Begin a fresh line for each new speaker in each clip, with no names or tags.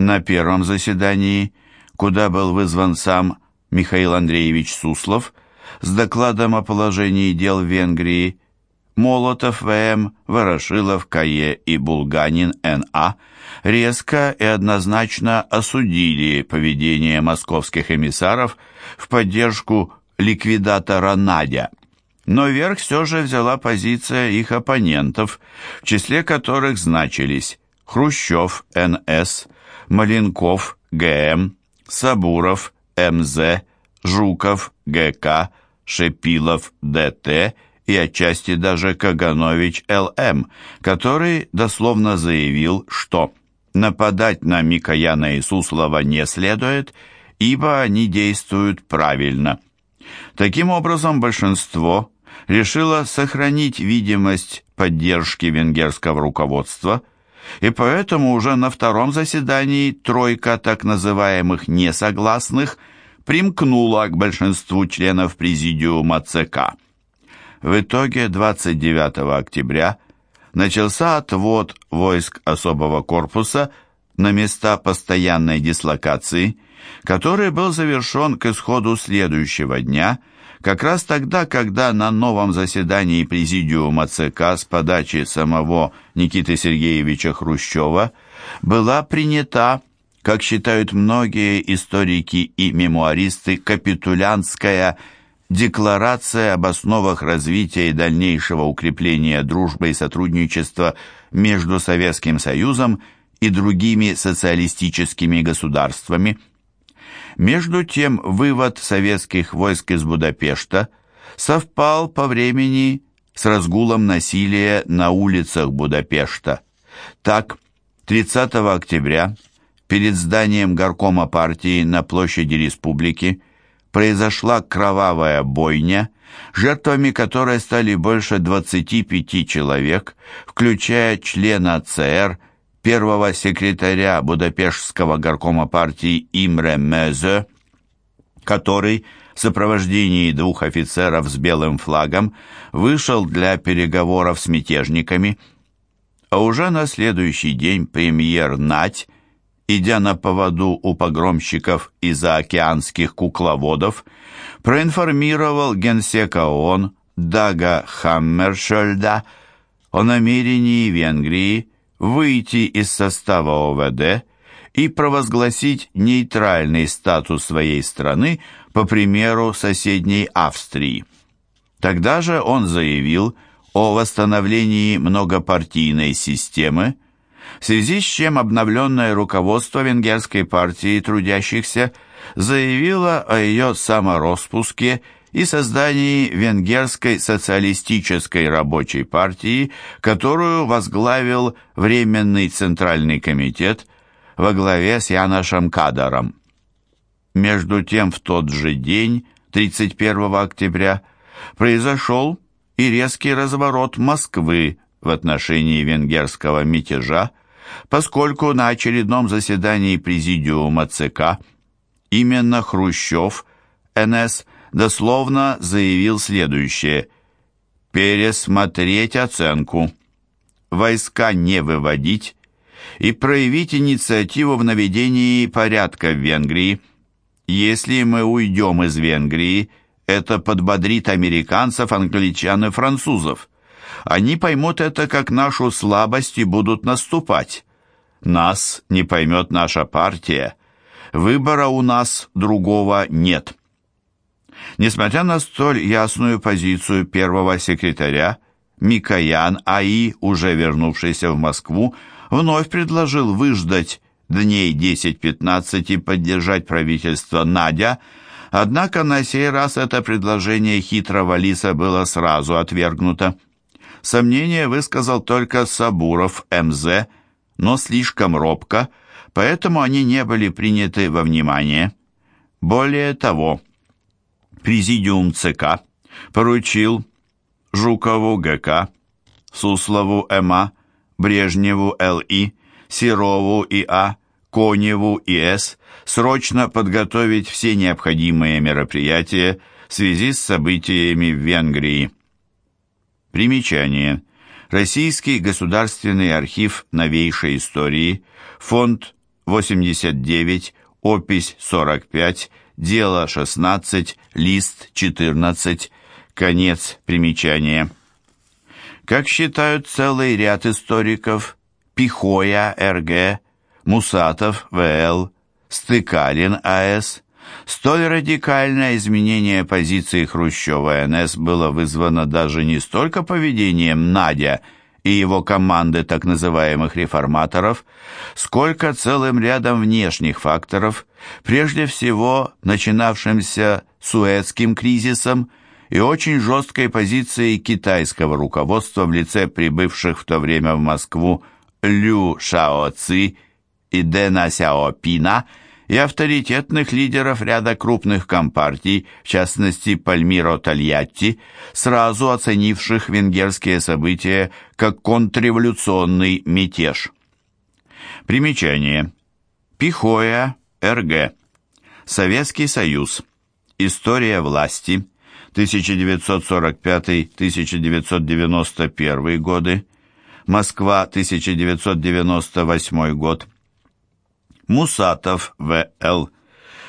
На первом заседании, куда был вызван сам Михаил Андреевич Суслов, с докладом о положении дел в Венгрии, Молотов В.М., Ворошилов К.Е. и Булганин Н.А. резко и однозначно осудили поведение московских эмиссаров в поддержку ликвидатора Надя. Но верх все же взяла позиция их оппонентов, в числе которых значились Хрущев Н.С., Маленков Г.М., Сабуров М.З., Жуков Г.К., Шепилов Д.Т., и отчасти даже Каганович Л.М., который дословно заявил, что нападать на Микояна и Суслова не следует, ибо они действуют правильно. Таким образом, большинство решило сохранить видимость поддержки венгерского руководства, и поэтому уже на втором заседании тройка так называемых «несогласных» примкнула к большинству членов президиума ЦК. В итоге 29 октября начался отвод войск особого корпуса на места постоянной дислокации, который был завершен к исходу следующего дня, как раз тогда, когда на новом заседании Президиума ЦК с подачи самого Никиты Сергеевича Хрущева была принята, как считают многие историки и мемуаристы, капитулянская Декларация об основах развития и дальнейшего укрепления дружбы и сотрудничества между Советским Союзом и другими социалистическими государствами. Между тем, вывод советских войск из Будапешта совпал по времени с разгулом насилия на улицах Будапешта. Так, 30 октября перед зданием горкома партии на площади Республики произошла кровавая бойня, жертвами которой стали больше 25 человек, включая члена ЦР, первого секретаря Будапештского горкома партии Имре Мезе, который в сопровождении двух офицеров с белым флагом вышел для переговоров с мятежниками, а уже на следующий день премьер Нать идя на поводу у погромщиков и заокеанских кукловодов, проинформировал генсека ООН Дага Хаммершельда о намерении Венгрии выйти из состава ОВД и провозгласить нейтральный статус своей страны по примеру соседней Австрии. Тогда же он заявил о восстановлении многопартийной системы, в связи с чем обновленное руководство венгерской партии трудящихся заявило о ее самороспуске и создании Венгерской социалистической рабочей партии, которую возглавил Временный Центральный комитет во главе с Яношем Кадаром. Между тем в тот же день, 31 октября, произошел и резкий разворот Москвы в отношении венгерского мятежа, поскольку на очередном заседании Президиума ЦК именно Хрущев, НС, дословно заявил следующее «Пересмотреть оценку, войска не выводить и проявить инициативу в наведении порядка в Венгрии. Если мы уйдем из Венгрии, это подбодрит американцев, англичан и французов. Они поймут это как нашу слабость и будут наступать. Нас не поймет наша партия. Выбора у нас другого нет. Несмотря на столь ясную позицию первого секретаря, Микоян АИ, уже вернувшийся в Москву, вновь предложил выждать дней 10-15 и поддержать правительство Надя, однако на сей раз это предложение хитрого лиса было сразу отвергнуто. Сомнение высказал только Сабуров МЗ, но слишком робко, поэтому они не были приняты во внимание. Более того, Президиум ЦК поручил Жукову ГК, Суслову МА, Брежневу ЛИ, Серову ИА, Коневу ИС срочно подготовить все необходимые мероприятия в связи с событиями в Венгрии. Примечание. Российский государственный архив новейшей истории, фонд 89, опись 45, дело 16, лист 14, конец примечания. Как считают целый ряд историков, Пихоя РГ, Мусатов ВЛ, Стыкалин АС, столь радикальное изменение позиции Хрущева НС было вызвано даже не столько поведением Надя и его команды так называемых реформаторов, сколько целым рядом внешних факторов, прежде всего начинавшимся Суэцким кризисом и очень жесткой позицией китайского руководства в лице прибывших в то время в Москву Лю Шаоци и Дэна Сяопина и авторитетных лидеров ряда крупных компартий, в частности Пальмиро Тольятти, сразу оценивших венгерские события как контрреволюционный мятеж. Примечание. Пихоя, РГ. Советский Союз. История власти. 1945-1991 годы. Москва, 1998 год. Мусатов, В.Л.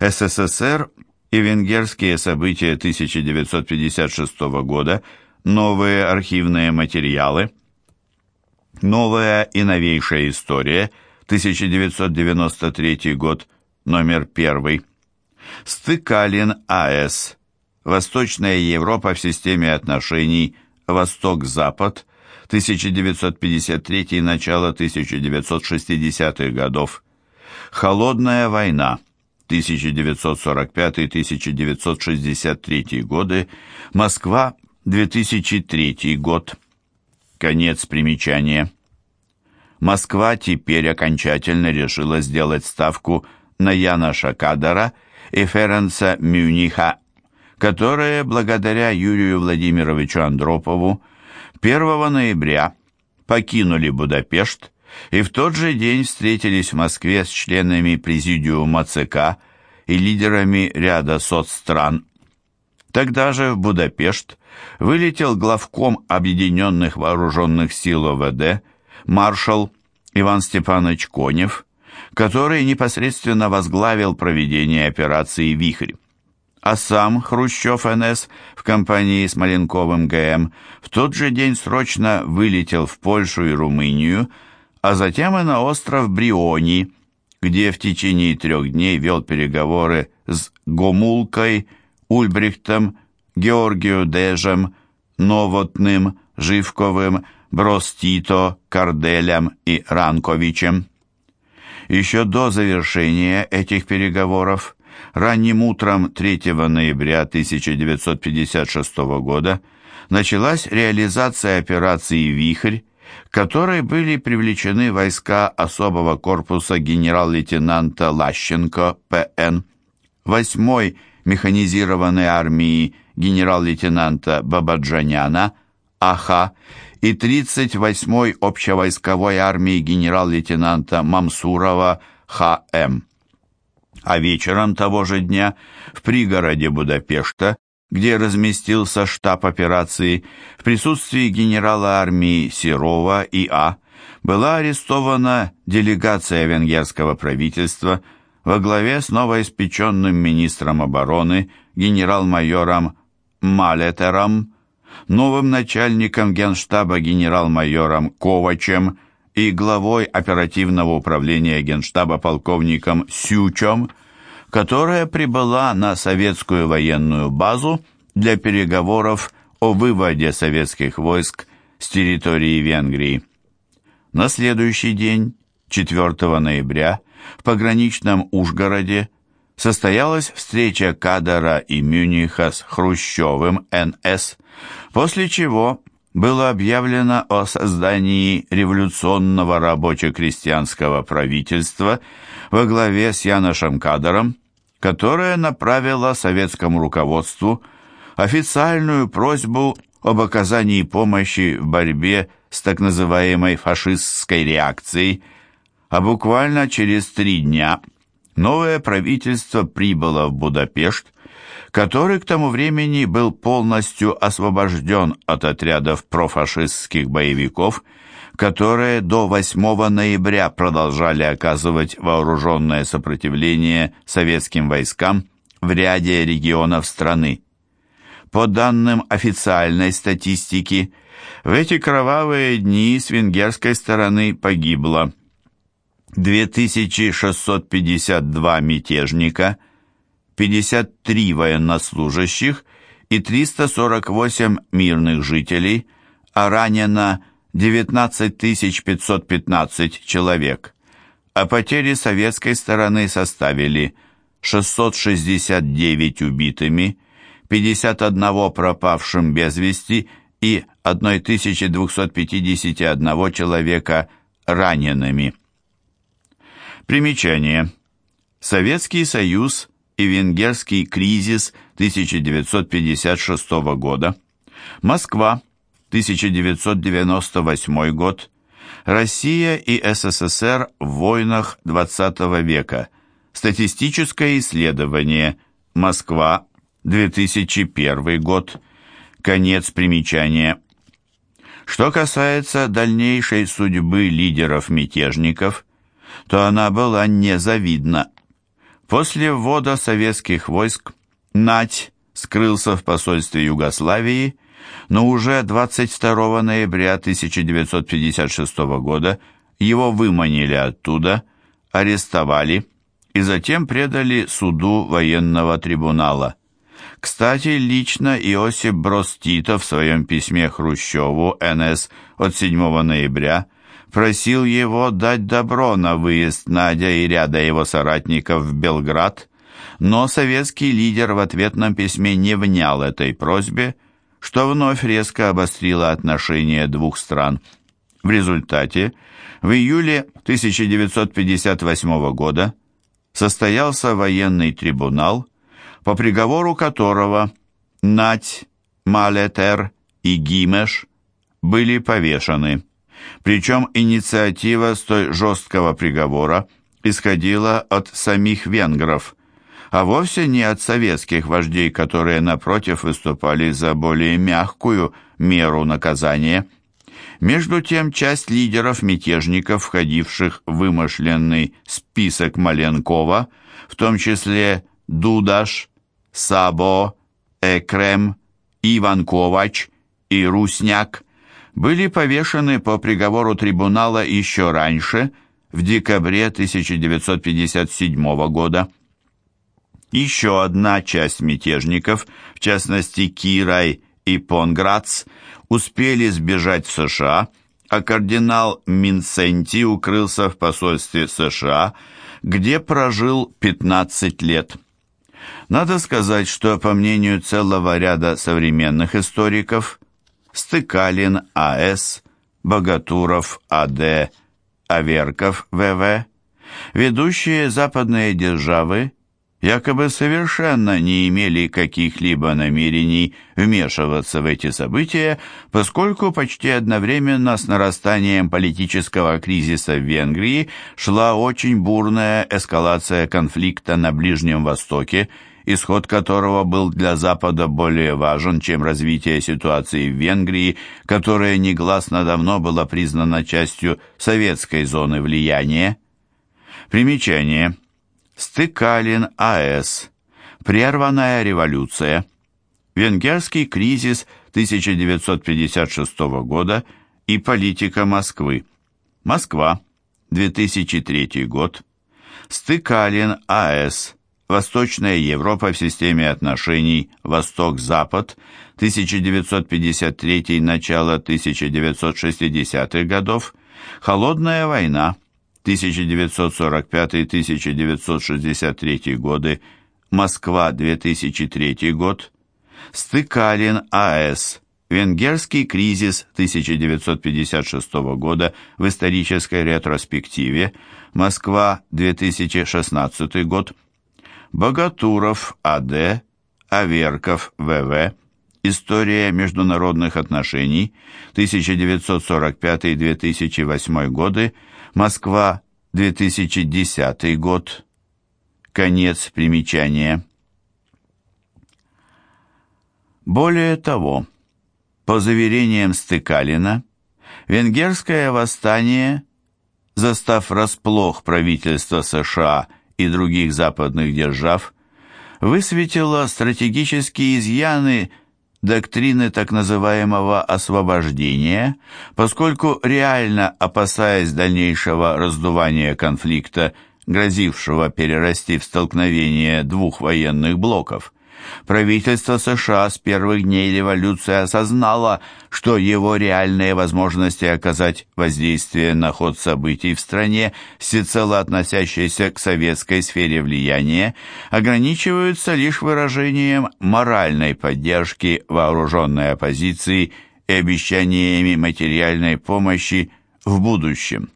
СССР и венгерские события 1956 года. Новые архивные материалы. Новая и новейшая история. 1993 год. Номер 1. Стыкалин А.С. Восточная Европа в системе отношений Восток-Запад 1953 начало 1960-х годов. Холодная война 1945-1963 годы. Москва 2003 год. Конец примечания. Москва теперь окончательно решила сделать ставку на Яна Шакадара и Ференца Мюниха, которые, благодаря Юрию Владимировичу Андропову, 1 ноября покинули Будапешт и в тот же день встретились в Москве с членами Президиума ЦК и лидерами ряда соцстран. Тогда же в Будапешт вылетел главком Объединенных Вооруженных Сил ОВД маршал Иван Степанович Конев, который непосредственно возглавил проведение операции «Вихрь» а сам Хрущев НС в компании с Маленковым ГМ в тот же день срочно вылетел в Польшу и Румынию, а затем и на остров Бриони, где в течение трех дней вел переговоры с Гомулкой, Ульбрихтом, Георгию Дежем, Новотным, Живковым, Бростито, Карделем и Ранковичем. Еще до завершения этих переговоров ранним утром 3 ноября 1956 года началась реализация операции «Вихрь», которой были привлечены войска особого корпуса генерал-лейтенанта Лащенко П.Н., 8-й механизированной армии генерал-лейтенанта Бабаджаняна А.Х. и 38-й общевойсковой армии генерал-лейтенанта Мамсурова Х.М а вечером того же дня в пригороде Будапешта, где разместился штаб операции, в присутствии генерала армии Серова И.А. была арестована делегация венгерского правительства во главе с новоиспеченным министром обороны генерал-майором Малетером, новым начальником генштаба генерал-майором Ковачем и главой оперативного управления Генштаба полковником Сючом, которая прибыла на советскую военную базу для переговоров о выводе советских войск с территории Венгрии. На следующий день, 4 ноября, в пограничном Ужгороде состоялась встреча Кадара и Мюниха с Хрущевым НС, после чего было объявлено о создании революционного рабоче-крестьянского правительства во главе с Яношем Кадором, которое направило советскому руководству официальную просьбу об оказании помощи в борьбе с так называемой фашистской реакцией, а буквально через три дня новое правительство прибыло в Будапешт который к тому времени был полностью освобожден от отрядов профашистских боевиков, которые до 8 ноября продолжали оказывать вооруженное сопротивление советским войскам в ряде регионов страны. По данным официальной статистики, в эти кровавые дни с венгерской стороны погибло 2652 мятежника, 53 военнослужащих и 348 мирных жителей, а ранено 19 515 человек, а потери советской стороны составили 669 убитыми, 51 пропавшим без вести и 1251 человека ранеными. Примечание. Советский Союз и Венгерский кризис 1956 года. Москва, 1998 год. Россия и СССР в войнах XX века. Статистическое исследование. Москва, 2001 год. Конец примечания. Что касается дальнейшей судьбы лидеров-мятежников, то она была незавидна. После ввода советских войск Нать скрылся в посольстве Югославии, но уже 22 ноября 1956 года его выманили оттуда, арестовали и затем предали суду военного трибунала. Кстати, лично Иосип Брос Тито в своем письме Хрущеву НС от 7 ноября просил его дать добро на выезд Надя и ряда его соратников в Белград, но советский лидер в ответном письме не внял этой просьбе, что вновь резко обострило отношения двух стран. В результате в июле 1958 года состоялся военный трибунал, по приговору которого Нать, Малетер и Гимеш были повешены. Причем инициатива столь жесткого приговора исходила от самих венгров, а вовсе не от советских вождей, которые, напротив, выступали за более мягкую меру наказания. Между тем, часть лидеров-мятежников, входивших в вымышленный список Маленкова, в том числе Дудаш, Сабо, Экрем, Иван Ковач и Русняк, были повешены по приговору трибунала еще раньше, в декабре 1957 года. Еще одна часть мятежников, в частности Кирай и Понграц, успели сбежать в США, а кардинал Минсенти укрылся в посольстве США, где прожил 15 лет. Надо сказать, что, по мнению целого ряда современных историков, Стыкалин А.С., Богатуров А.Д., Аверков В.В., ведущие западные державы якобы совершенно не имели каких-либо намерений вмешиваться в эти события, поскольку почти одновременно с нарастанием политического кризиса в Венгрии шла очень бурная эскалация конфликта на Ближнем Востоке исход которого был для Запада более важен, чем развитие ситуации в Венгрии, которая негласно давно была признана частью советской зоны влияния. Примечание. Стыкалин А.С. Прерванная революция. Венгерский кризис 1956 года и политика Москвы. Москва. 2003 год. Стыкалин А.С. Восточная Европа в системе отношений Восток-Запад 1953 начало 1960-х годов, Холодная война 1945-1963 годы, Москва 2003 год, Стыкалин А.С. Венгерский кризис 1956 года в исторической ретроспективе, Москва 2016 год, Богатуров А.Д., Аверков В.В., История международных отношений, 1945-2008 годы, Москва, 2010 год. Конец примечания. Более того, по заверениям Стыкалина, Венгерское восстание, застав расплох правительства США и других западных держав, высветило стратегические изъяны доктрины так называемого освобождения, поскольку реально опасаясь дальнейшего раздувания конфликта, грозившего перерасти в столкновение двух военных блоков, Правительство США с первых дней революции осознало, что его реальные возможности оказать воздействие на ход событий в стране, всецело относящейся к советской сфере влияния, ограничиваются лишь выражением моральной поддержки вооруженной оппозиции и обещаниями материальной помощи в будущем.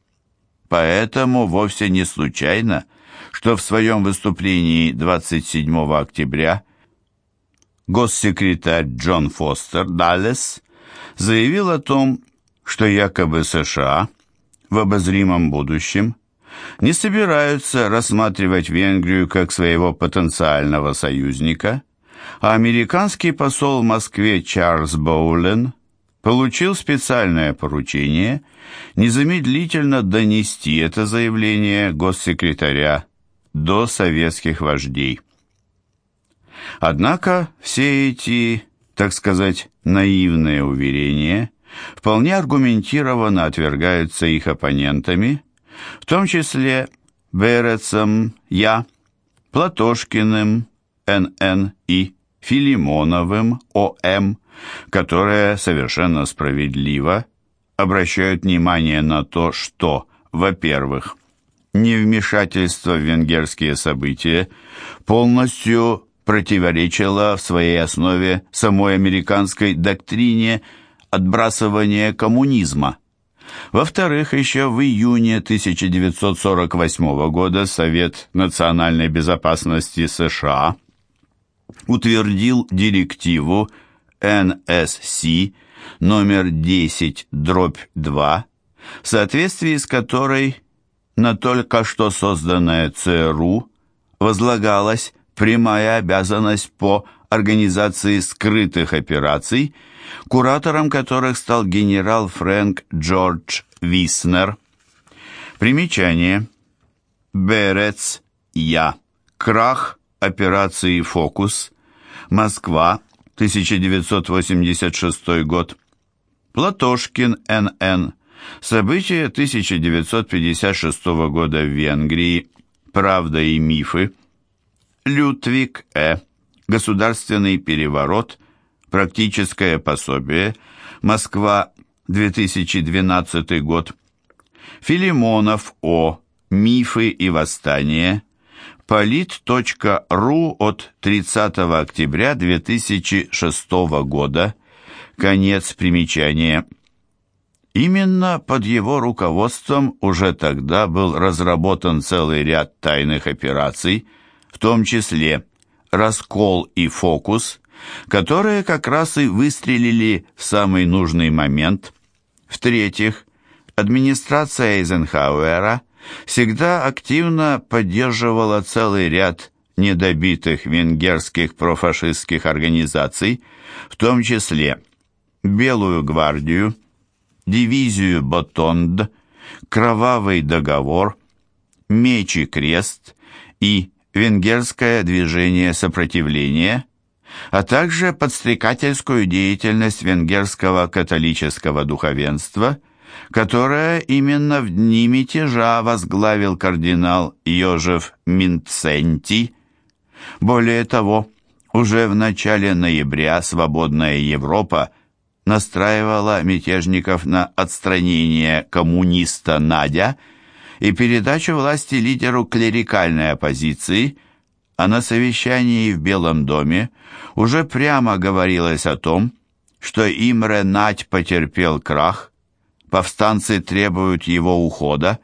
Поэтому вовсе не случайно, что в своем выступлении 27 октября госсекретарь Джон Фостер Даллес заявил о том, что якобы США в обозримом будущем не собираются рассматривать Венгрию как своего потенциального союзника, а американский посол в Москве Чарльз Боулен получил специальное поручение незамедлительно донести это заявление госсекретаря до советских вождей. Однако все эти, так сказать, наивные уверения вполне аргументированно отвергаются их оппонентами, в том числе Берецом Я, Платошкиным НН и Филимоновым ОМ, которые совершенно справедливо обращают внимание на то, что, во-первых, невмешательство в венгерские события полностью противоречила в своей основе самой американской доктрине отбрасывания коммунизма. Во-вторых, еще в июне 1948 года Совет национальной безопасности США утвердил директиву НСС номер 10-2, в соответствии с которой на только что созданное ЦРУ возлагалось прямая обязанность по организации скрытых операций, куратором которых стал генерал Фрэнк Джордж Виснер. Примечание. Берец, я. Крах операции «Фокус». Москва, 1986 год. Платошкин, Н.Н. События 1956 года в Венгрии. Правда и мифы. Людвиг Э. Государственный переворот. Практическое пособие. Москва, 2012 год. Филимонов О. Мифы и восстания. Полит.ру от 30 октября 2006 года. Конец примечания. Именно под его руководством уже тогда был разработан целый ряд тайных операций – том числе «Раскол» и «Фокус», которые как раз и выстрелили в самый нужный момент. В-третьих, администрация Эйзенхауэра всегда активно поддерживала целый ряд недобитых венгерских профашистских организаций, в том числе Белую гвардию, дивизию Ботонд, Кровавый договор, Меч и крест и венгерское движение сопротивления, а также подстрекательскую деятельность венгерского католического духовенства, которое именно в дни мятежа возглавил кардинал Йожеф Минценти. Более того, уже в начале ноября «Свободная Европа» настраивала мятежников на отстранение коммуниста Надя – и передачу власти лидеру клерикальной оппозиции, а на совещании в Белом доме уже прямо говорилось о том, что Имре Надь потерпел крах, повстанцы требуют его ухода,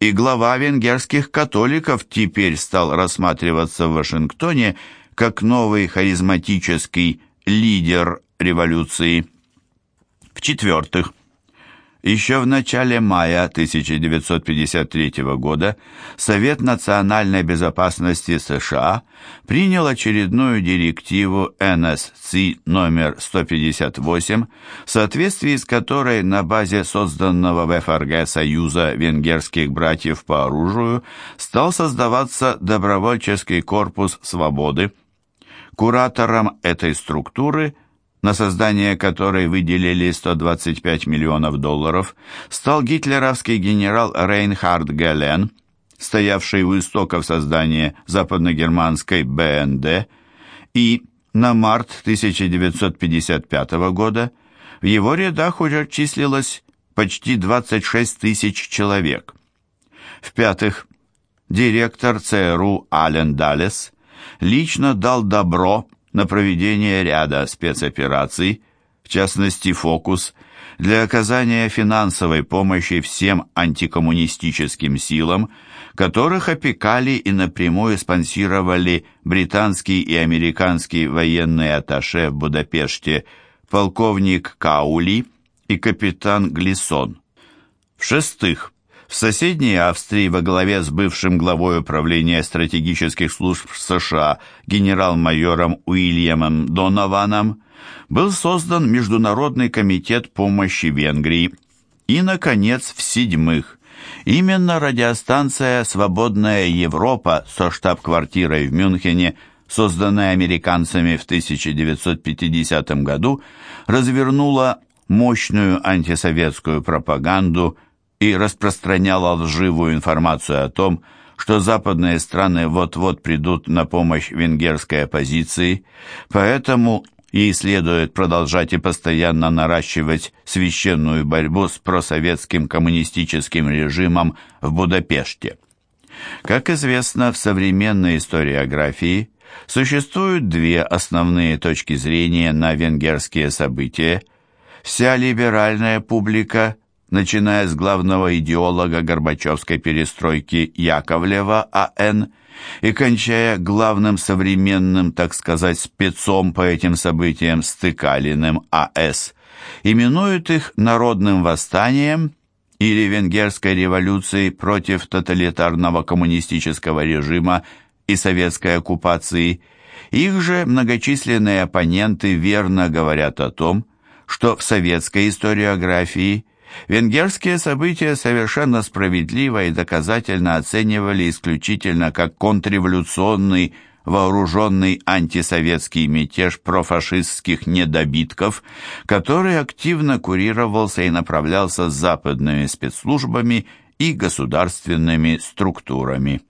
и глава венгерских католиков теперь стал рассматриваться в Вашингтоне как новый харизматический лидер революции. В-четвертых, Еще в начале мая 1953 года Совет национальной безопасности США принял очередную директиву НСЦ номер 158, в соответствии с которой на базе созданного в ФРГ Союза венгерских братьев по оружию стал создаваться добровольческий корпус свободы. Куратором этой структуры – на создание которой выделили 125 миллионов долларов, стал гитлеровский генерал Рейнхард Гелен, стоявший у истоков создания западногерманской БНД, и на март 1955 года в его рядах уже числилось почти 26 тысяч человек. В-пятых, директор ЦРУ Ален Даллес лично дал добро на проведение ряда спецопераций, в частности «Фокус», для оказания финансовой помощи всем антикоммунистическим силам, которых опекали и напрямую спонсировали британский и американский военные атташе в Будапеште полковник Каули и капитан Глисон. В-шестых, в соседней Австрии во главе с бывшим главой управления стратегических служб США генерал-майором Уильямом Донованом был создан Международный комитет помощи Венгрии. И, наконец, в-седьмых, именно радиостанция «Свободная Европа» со штаб-квартирой в Мюнхене созданная американцами в 1950 году, развернула мощную антисоветскую пропаганду и распространяла лживую информацию о том, что западные страны вот-вот придут на помощь венгерской оппозиции, поэтому ей следует продолжать и постоянно наращивать священную борьбу с просоветским коммунистическим режимом в Будапеште. Как известно, в современной историографии существуют две основные точки зрения на венгерские события. Вся либеральная публика – начиная с главного идеолога Горбачевской перестройки Яковлева А.Н. и кончая главным современным, так сказать, спецом по этим событиям Стыкалиным А.С., именуют их народным восстанием или венгерской революцией против тоталитарного коммунистического режима и советской оккупации. Их же многочисленные оппоненты верно говорят о том, что в советской историографии – Венгерские события совершенно справедливо и доказательно оценивали исключительно как контрреволюционный вооруженный антисоветский мятеж профашистских недобитков, который активно курировался и направлялся западными спецслужбами и государственными структурами.